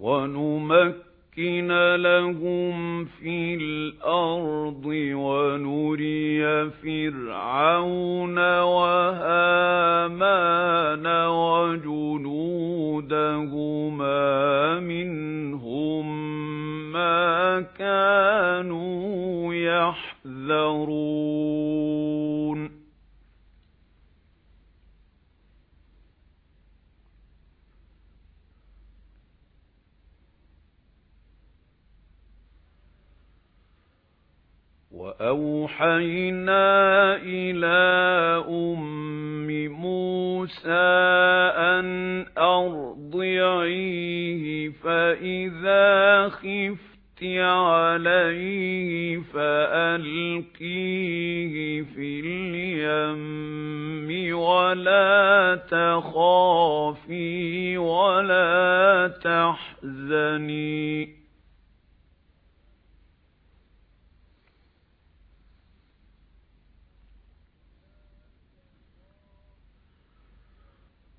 وَنُمَكِّنَ لَهُمْ فِي الْأَرْضِ وَنُرِيَ فِرْعَوْنَ وَهَامَانَ وَجُنُودَهُمَا وَأَوْحَيْنَا إِلَى أُمِّ مُوسَى أَنْ أَرْضِعِيهِ فَإِذَا خِفْتِ عَلَيْهِ فَأَلْقِيهِ فِي الْيَمِّ وَلَا تَخَافِي وَلَا تَحْزَنِي.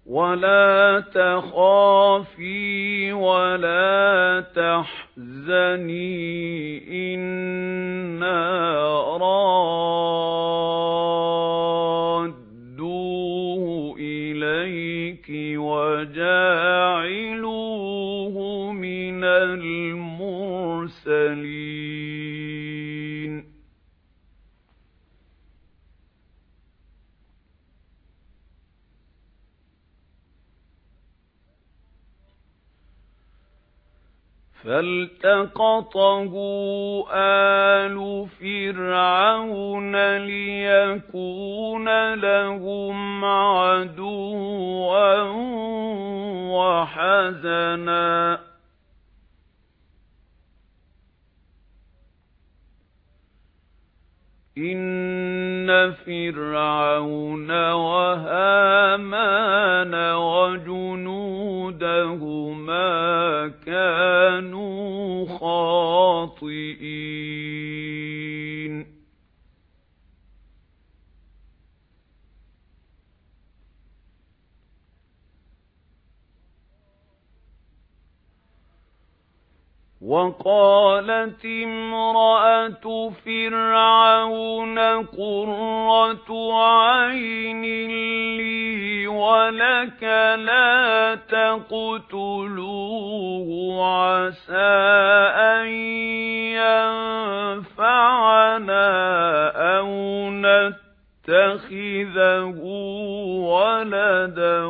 وَلَا تَخَافِي وَلَا تَحْزَنِي إِنَّا رَادُّوهُ إِلَيْكِ وَجَاعِلُوهُ مِنَ الْمُرْسَلِينَ فَالْتَقَطَهُ آلُ فِرْعَوْنَ لِيَكُونَ لَهُمْ عَدُوًّا وَحَزَنًا إِنَّ فِرْعَوْنَ وَهَامَانَ وَجُنُودَهُمَا كَانُوا خَاطِئِينَ. وَقَالَتِ امْرَأَتُ فِرْعَوْنَ قُرَّةُ عَيْنٍ لِّي وَلَكَ لَا تَقْتُلُوهُ عَسَىٰ أَن يَنفَعَنَا أَوْ نَتَّخِذَهُ وَلَدًا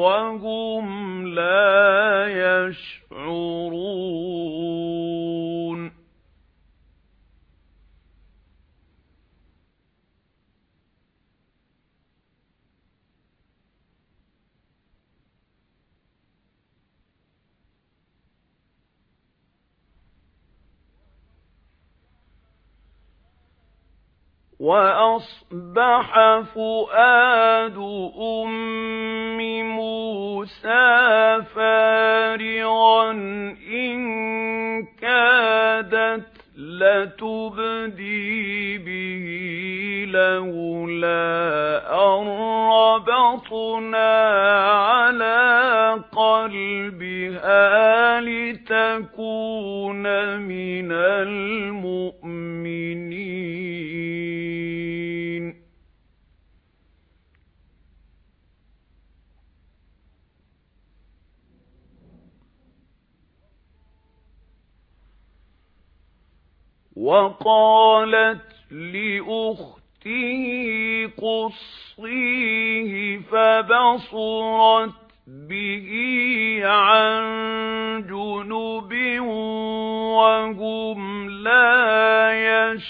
وَهُمْ لَا يَشْعُرُونَ وَأَصْبَحَ فُؤَادُ أُمِّ مُوسَى فَارِغًا إِن كَادَتْ لَتُبْدِي بِهِ لَوْلَا أَن رَّبَطْنَا عَلَىٰ قَلْبِهَا لِتَكُونَ مِنَ الْمُؤْمِنِينَ. وَقَالَتْ لِأُخْتِهِ قُصِّيهِ فَبَصُرَتْ بِهِ عَن جُنُبٍ وَهُمْ لَا يَشْعُرُونَ.